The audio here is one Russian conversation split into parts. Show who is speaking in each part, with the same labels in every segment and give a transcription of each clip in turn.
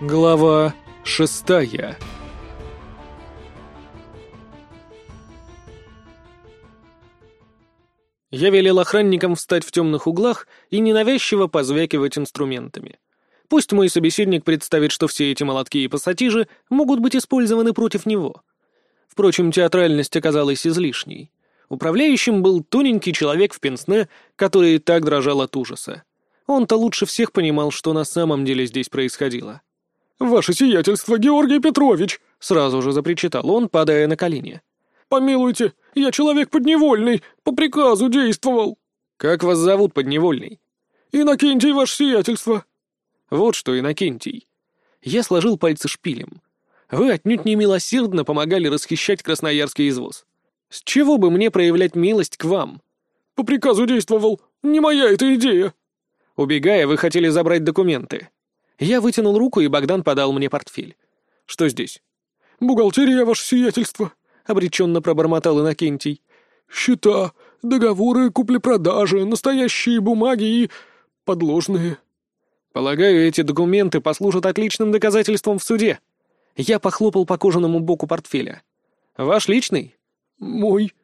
Speaker 1: Глава шестая Я велел охранникам встать в темных углах и ненавязчиво позвякивать инструментами. Пусть мой собеседник представит, что все эти молотки и пассатижи могут быть использованы против него. Впрочем, театральность оказалась излишней. Управляющим был тоненький человек в пенсне, который так дрожал от ужаса. Он-то лучше всех понимал, что на самом деле здесь происходило.
Speaker 2: «Ваше сиятельство, Георгий Петрович!»
Speaker 1: — сразу же запричитал он, падая на колени.
Speaker 2: «Помилуйте, я человек подневольный, по приказу действовал».
Speaker 1: «Как вас зовут, подневольный?»
Speaker 2: «Инокентий, ваше сиятельство».
Speaker 1: «Вот что, Инокентий». Я сложил пальцы шпилем. Вы отнюдь не милосердно помогали расхищать красноярский извоз. С чего бы мне проявлять милость к вам?
Speaker 2: По приказу действовал. Не моя эта идея.
Speaker 1: Убегая, вы хотели забрать документы. Я вытянул руку, и Богдан подал мне портфель. Что здесь?
Speaker 2: Бухгалтерия, ваше сиятельство. — обреченно пробормотал Иннокентий. «Счета, договоры купли-продажи, настоящие бумаги и... подложные».
Speaker 1: «Полагаю, эти документы послужат отличным доказательством в суде». Я похлопал по кожаному боку портфеля. «Ваш личный?»
Speaker 2: «Мой».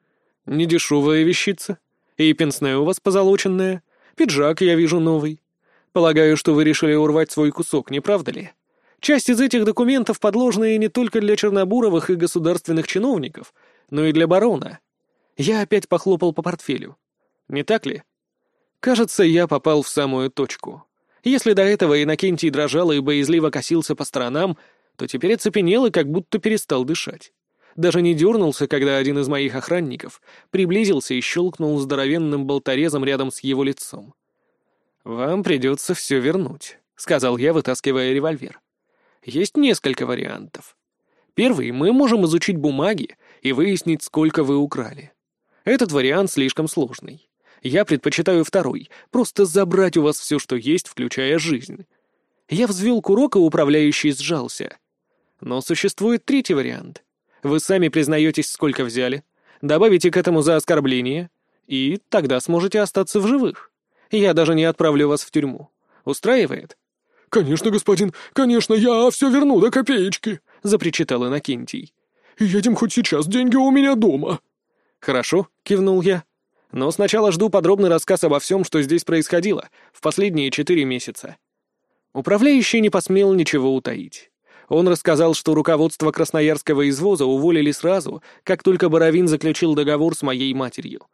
Speaker 1: «Недешевая вещица. И пенсне у вас позолоченная. Пиджак, я вижу, новый. Полагаю, что вы решили урвать свой кусок, не правда ли?» Часть из этих документов подложные не только для Чернобуровых и государственных чиновников, но и для барона. Я опять похлопал по портфелю. Не так ли? Кажется, я попал в самую точку. Если до этого Иннокентий дрожал и боязливо косился по сторонам, то теперь оцепенел и как будто перестал дышать. Даже не дернулся, когда один из моих охранников приблизился и щелкнул здоровенным болторезом рядом с его лицом. «Вам придется все вернуть», — сказал я, вытаскивая револьвер. Есть несколько вариантов. Первый — мы можем изучить бумаги и выяснить, сколько вы украли. Этот вариант слишком сложный. Я предпочитаю второй — просто забрать у вас все, что есть, включая жизнь. Я взвел курок, и управляющий сжался. Но существует третий вариант. Вы сами признаетесь, сколько взяли, добавите к этому за оскорбление, и тогда сможете остаться в живых. Я даже не отправлю вас в тюрьму. Устраивает?
Speaker 2: «Конечно, господин, конечно, я все верну до копеечки», — запричитал Иннокентий. «Едем хоть сейчас, деньги у меня дома».
Speaker 1: «Хорошо», — кивнул я. «Но сначала жду подробный рассказ обо всем, что здесь происходило в последние четыре месяца». Управляющий не посмел ничего утаить. Он рассказал, что руководство красноярского извоза уволили сразу, как только Боровин заключил договор с моей матерью.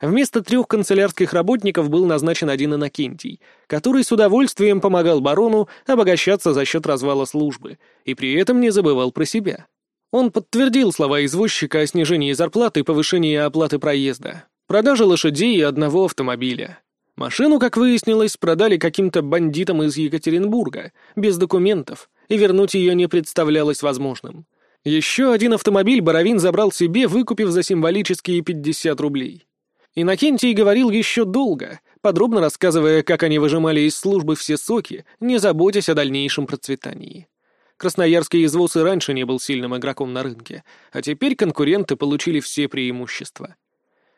Speaker 1: Вместо трех канцелярских работников был назначен один Иннокентий, который с удовольствием помогал барону обогащаться за счет развала службы, и при этом не забывал про себя. Он подтвердил слова извозчика о снижении зарплаты и повышении оплаты проезда, продаже лошадей и одного автомобиля. Машину, как выяснилось, продали каким-то бандитам из Екатеринбурга, без документов, и вернуть ее не представлялось возможным. Еще один автомобиль Боровин забрал себе, выкупив за символические 50 рублей. Иннокентий говорил еще долго, подробно рассказывая, как они выжимали из службы все соки, не заботясь о дальнейшем процветании. Красноярский извоз и раньше не был сильным игроком на рынке, а теперь конкуренты получили все преимущества.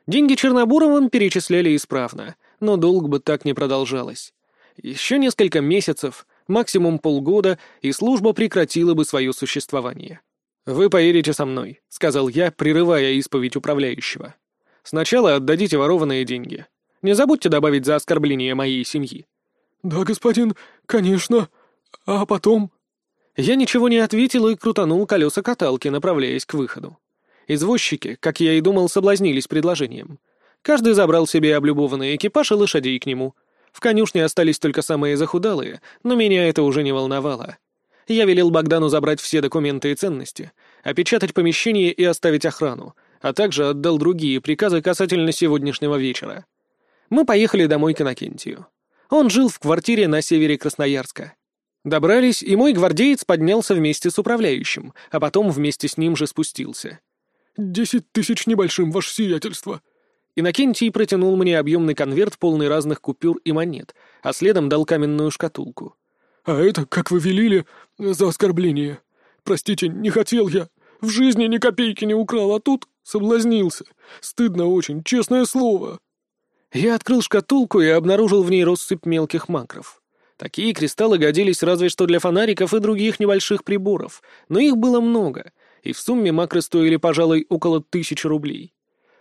Speaker 1: Деньги Чернобуровым перечисляли исправно, но долг бы так не продолжалось. Еще несколько месяцев, максимум полгода, и служба прекратила бы свое существование. «Вы поедете со мной», — сказал я, прерывая исповедь управляющего. Сначала отдадите ворованные деньги. Не забудьте добавить за оскорбление моей семьи».
Speaker 2: «Да, господин, конечно. А потом...»
Speaker 1: Я ничего не ответил и крутанул колеса каталки, направляясь к выходу. Извозчики, как я и думал, соблазнились предложением. Каждый забрал себе облюбованный экипаж и лошадей к нему. В конюшне остались только самые захудалые, но меня это уже не волновало. Я велел Богдану забрать все документы и ценности, опечатать помещение и оставить охрану, а также отдал другие приказы касательно сегодняшнего вечера. Мы поехали домой к Иннокентию. Он жил в квартире на севере Красноярска. Добрались, и мой гвардеец поднялся вместе с управляющим, а потом вместе с ним же спустился.
Speaker 2: «Десять тысяч небольшим, ваше сиятельство!»
Speaker 1: Иннокентий протянул мне объемный конверт, полный разных купюр и монет, а следом дал каменную шкатулку.
Speaker 2: «А это, как вы велили, за оскорбление. Простите, не хотел я. В жизни ни копейки не украл, а тут соблазнился. Стыдно очень, честное слово.
Speaker 1: Я открыл шкатулку и обнаружил в ней россыпь мелких макров. Такие кристаллы годились разве что для фонариков и других небольших приборов, но их было много, и в сумме макры стоили, пожалуй, около тысячи рублей.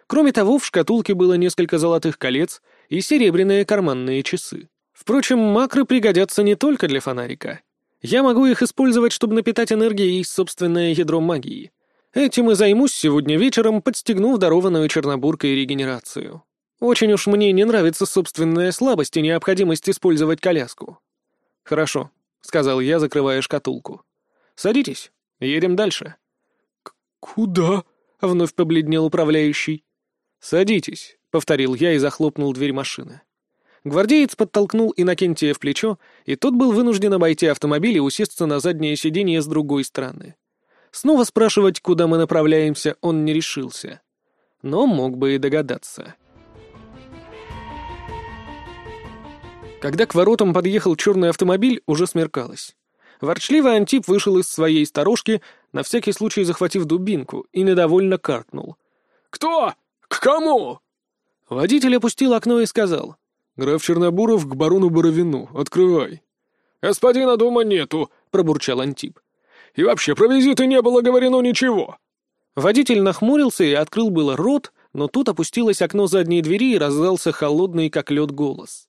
Speaker 1: Кроме того, в шкатулке было несколько золотых колец и серебряные карманные часы. Впрочем, макры пригодятся не только для фонарика. Я могу их использовать, чтобы напитать энергией собственное ядро магии. Этим и займусь сегодня вечером, подстегнув дарованную Чернобуркой регенерацию. Очень уж мне не нравится собственная слабость и необходимость использовать коляску. «Хорошо», — сказал я, закрывая шкатулку. «Садитесь, едем дальше».
Speaker 2: «Куда?» — вновь побледнел управляющий.
Speaker 1: «Садитесь», — повторил я и захлопнул дверь машины. Гвардеец подтолкнул Иннокентия в плечо, и тот был вынужден обойти автомобиль и усесться на заднее сиденье с другой стороны. Снова спрашивать, куда мы направляемся, он не решился. Но мог бы и догадаться. Когда к воротам подъехал черный автомобиль, уже смеркалось. Ворчливый Антип вышел из своей сторожки, на всякий случай захватив дубинку, и недовольно каркнул.
Speaker 2: «Кто? К кому?»
Speaker 1: Водитель опустил окно и сказал.
Speaker 2: «Граф Чернобуров к барону Боровину. Открывай».
Speaker 3: «Господина дома нету», — пробурчал Антип. «И вообще про визиты не было говорено ничего».
Speaker 1: Водитель нахмурился и открыл было рот, но тут опустилось окно задней двери и раздался холодный, как лед, голос.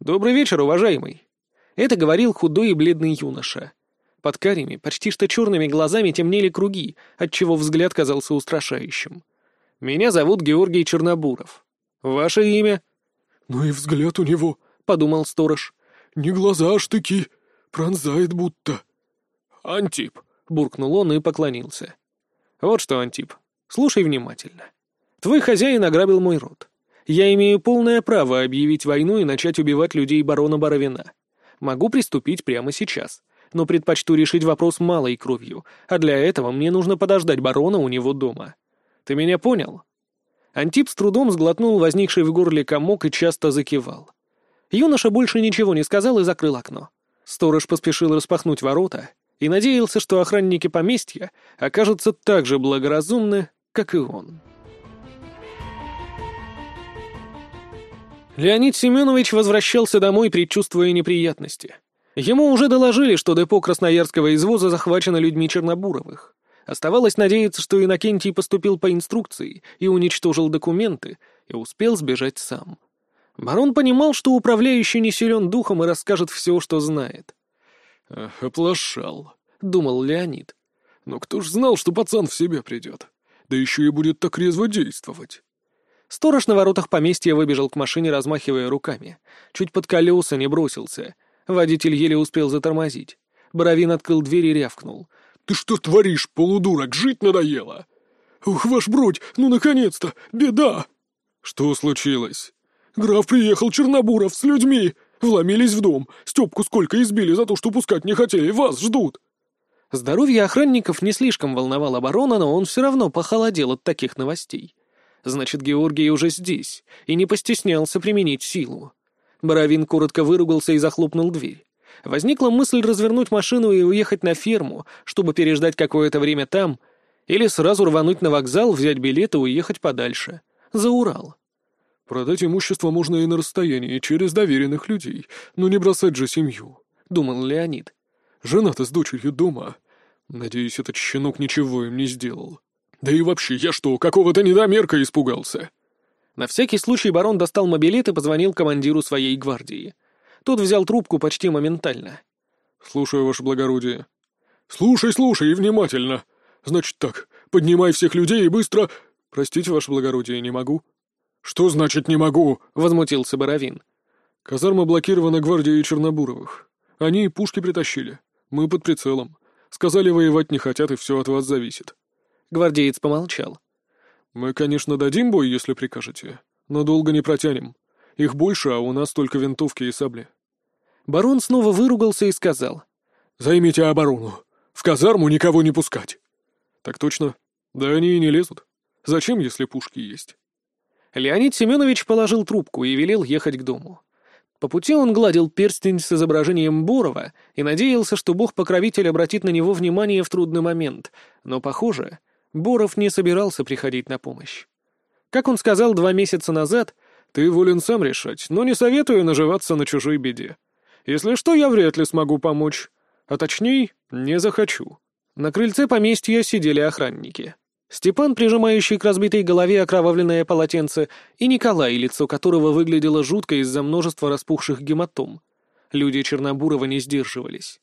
Speaker 1: «Добрый вечер, уважаемый!» Это говорил худой и бледный юноша. Под карими, почти что черными глазами темнели круги, отчего взгляд казался устрашающим. «Меня зовут Георгий Чернобуров. Ваше имя?»
Speaker 2: «Ну и взгляд у него», — подумал сторож. «Не глаза, а штыки. Пронзает будто».
Speaker 1: «Антип», — буркнул он и поклонился. «Вот что, Антип, слушай внимательно. Твой хозяин ограбил мой род. Я имею полное право объявить войну и начать убивать людей барона Боровина. Могу приступить прямо сейчас, но предпочту решить вопрос малой кровью, а для этого мне нужно подождать барона у него дома. Ты меня понял?» Антип с трудом сглотнул возникший в горле комок и часто закивал. Юноша больше ничего не сказал и закрыл окно. Сторож поспешил распахнуть ворота и надеялся, что охранники поместья окажутся так же благоразумны, как и он. Леонид Семенович возвращался домой, предчувствуя неприятности. Ему уже доложили, что депо Красноярского извоза захвачено людьми Чернобуровых. Оставалось надеяться, что Иннокентий поступил по инструкции и уничтожил документы, и успел сбежать сам. Барон понимал, что управляющий не силен духом и расскажет все, что знает.
Speaker 2: «Оплошал», — думал Леонид. «Но кто ж знал, что пацан в себя придет? Да еще и будет так резво действовать».
Speaker 1: Сторож на воротах поместья выбежал к машине, размахивая руками. Чуть под колеса не бросился. Водитель еле успел затормозить. Боровин открыл дверь и рявкнул.
Speaker 2: «Ты что творишь, полудурок? Жить надоело!» «Ух, ваш бродь, ну наконец-то! Беда!»
Speaker 1: «Что случилось?»
Speaker 2: «Граф приехал Чернобуров с людьми! Вломились в дом, Степку сколько избили за то, что пускать не хотели, вас ждут!»
Speaker 1: Здоровье охранников не слишком волновало барона, но он все равно похолодел от таких новостей. Значит, Георгий уже здесь и не постеснялся применить силу. Боровин коротко выругался и захлопнул дверь. Возникла мысль развернуть машину и уехать на ферму, чтобы переждать какое-то время там, или сразу рвануть на вокзал, взять билет и уехать подальше, за Урал.
Speaker 2: «Продать имущество можно и на расстоянии, через доверенных людей, но не бросать же семью», — думал Леонид. «Жена-то с дочерью дома. Надеюсь, этот щенок ничего им не сделал». Да и вообще, я что, какого-то недомерка испугался?»
Speaker 1: На всякий случай барон достал мобилет и позвонил командиру своей гвардии. Тот взял трубку почти моментально.
Speaker 2: «Слушаю, ваше благородие». «Слушай, слушай и внимательно. Значит так, поднимай всех людей и быстро...» «Простите, ваше благородие, не могу». «Что значит «не могу»?» — возмутился Боровин. «Казарма блокирована гвардией Чернобуровых. Они пушки притащили. Мы под прицелом. Сказали, воевать не хотят, и все от вас зависит».
Speaker 1: Гвардеец помолчал.
Speaker 2: «Мы, конечно, дадим бой, если прикажете, но долго не протянем. Их больше, а у нас только винтовки и сабли».
Speaker 1: Барон снова выругался и сказал.
Speaker 2: «Займите оборону. В казарму никого не пускать». «Так точно. Да они и не лезут. Зачем, если пушки есть?»
Speaker 1: Леонид Семенович положил трубку и велел ехать к дому. По пути он гладил перстень с изображением Борова и надеялся, что бог-покровитель обратит на него внимание в трудный момент, но, похоже, Боров не собирался приходить на помощь. Как он сказал два месяца назад, «Ты волен сам решать, но не советую наживаться на чужой беде. Если что, я вряд ли смогу помочь. А точнее, не захочу». На крыльце поместья сидели охранники. Степан, прижимающий к разбитой голове окровавленное полотенце, и Николай, лицо которого выглядело жутко из-за множества распухших гематом. Люди Чернобурова не сдерживались.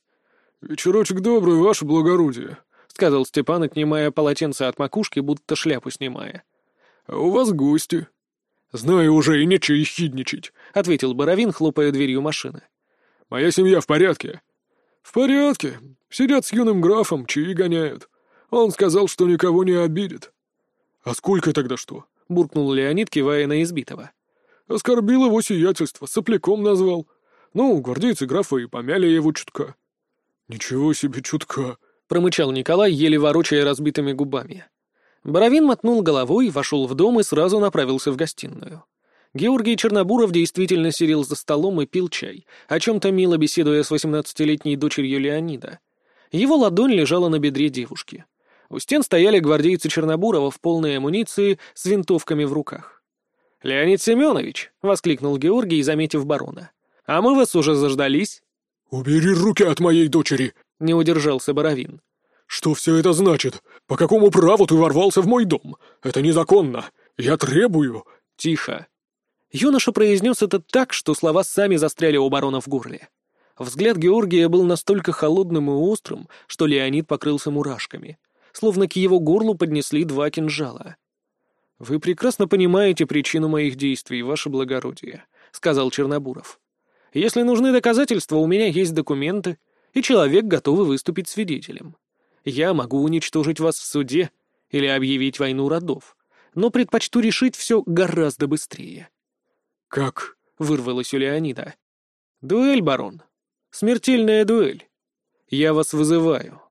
Speaker 2: «Вечерочек добрый, ваше благородие», —
Speaker 1: сказал Степан, отнимая полотенце от макушки, будто шляпу снимая.
Speaker 2: «А у вас гости». «Знаю уже, и нечего ехидничать», —
Speaker 1: ответил Боровин, хлопая дверью машины.
Speaker 2: «Моя семья в порядке?» «В порядке. Сидят с юным графом, чаи гоняют. Он сказал, что никого не обидит». «А сколько тогда что?» — буркнул Леонид, кивая на избитого. «Оскорбил его сиятельство, сопляком назвал. Ну, гвардейцы графа и помяли его чутка». «Ничего себе чутка!»
Speaker 1: — промычал Николай, еле ворочая разбитыми губами. Боровин мотнул головой, вошел в дом и сразу направился в гостиную. Георгий Чернобуров действительно сидел за столом и пил чай, о чем-то мило беседуя с восемнадцатилетней дочерью Леонида. Его ладонь лежала на бедре девушки. У стен стояли гвардейцы Чернобурова в полной амуниции с винтовками в руках. «Леонид Семенович!» — воскликнул Георгий, заметив барона. «А мы вас уже заждались?»
Speaker 2: «Убери руки от моей дочери!»
Speaker 1: — не удержался Боровин.
Speaker 2: «Что все это значит? По какому праву ты ворвался в мой дом? Это незаконно. Я требую...»
Speaker 1: «Тихо!» Юноша произнес это так, что слова сами застряли у барона в горле. Взгляд Георгия был настолько холодным и острым, что Леонид покрылся мурашками, словно к его горлу поднесли два кинжала. «Вы прекрасно понимаете причину моих действий, ваше благородие», — сказал Чернобуров. «Если нужны доказательства, у меня есть документы, и человек готов выступить свидетелем. Я могу уничтожить вас в суде или объявить войну родов, но предпочту решить все гораздо быстрее».
Speaker 2: «Как?»
Speaker 1: — вырвалось у Леонида. «Дуэль, барон. Смертельная дуэль. Я вас вызываю».